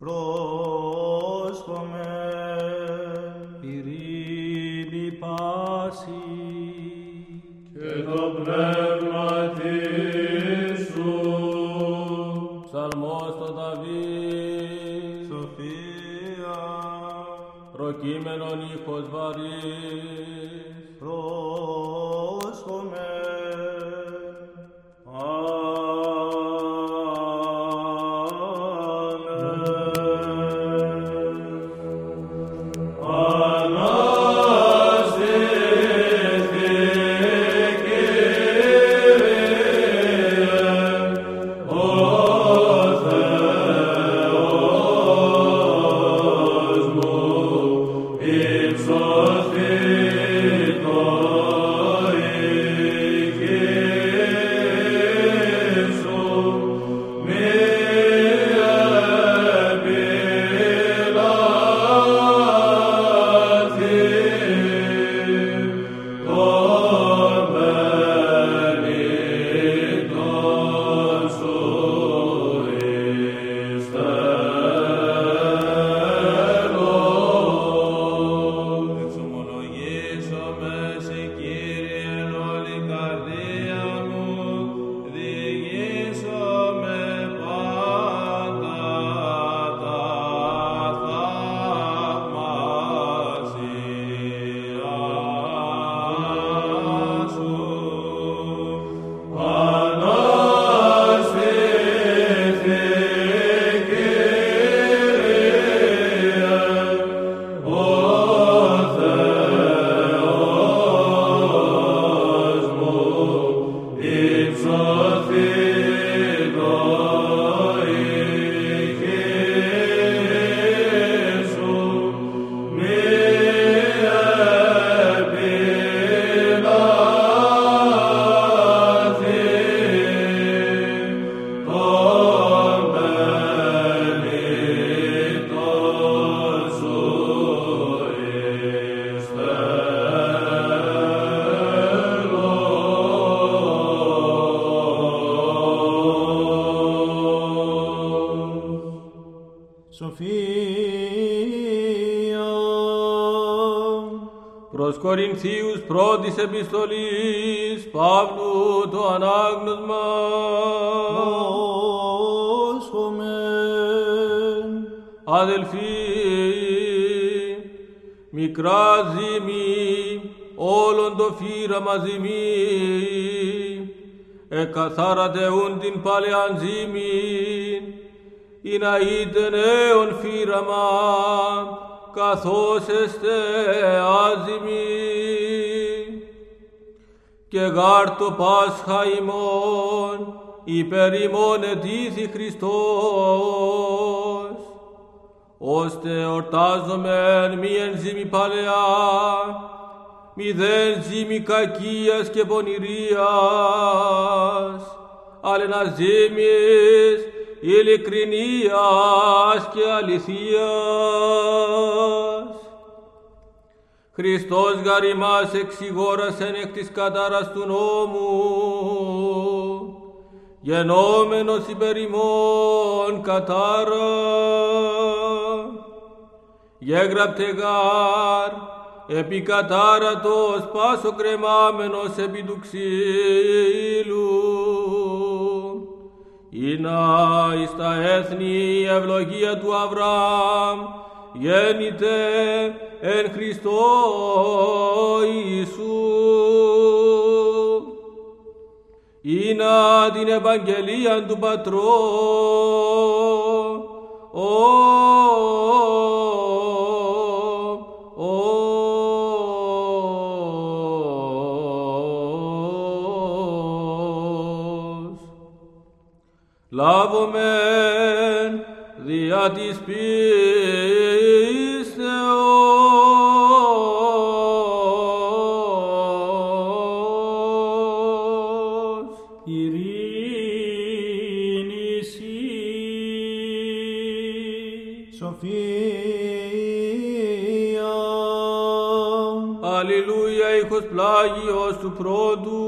Πρόσχομαι. Ειρήνη πάση. Και το πνεύμα σου. Ψαλμός το Δαβίδ. Σοφία. Προκείμενον ήχος βαρύς Σοφία προς Κορινθίους πρώτης επιστολής Παύλου το ανάγνωσμα. Πρόσχομαι αδελφοί μικρά ζήμη όλον το φύραμα ζημί εκαθάρατε ούν την παλαιάν ζήμη ή να είτε νέον φύραμα καθώς εστε άζημοι και γάρ το Πάσχα ημών υπέρ ημών ετήθη Χριστός ώστε ορτάζομεν μη εν ζήμη παλαιά μηδέν ζήμη κακίας και πονηρίας αλλά να ζήμης ειλικρινίας και αληθείας. Χριστός γαρ ημάς εξηγόρασεν εκ της κατάρας του νόμου, γενόμενος υπέρ ημών κατάρα. Γέγραπτε γάρ, επί κατάρατος πάσο κρεμάμενος επί του ξύλου. Ήνα εις τα έθνη η ευλογία του Αβραάμ γέννηται εν Χριστώ Ιησού. Ήνα την Ευαγγελία του Πατρό, ο, λάβομεν διά της πίστεως. ειρήνης σοι. Σοφία Αλληλούια ήχος πλάγιος του πρώτου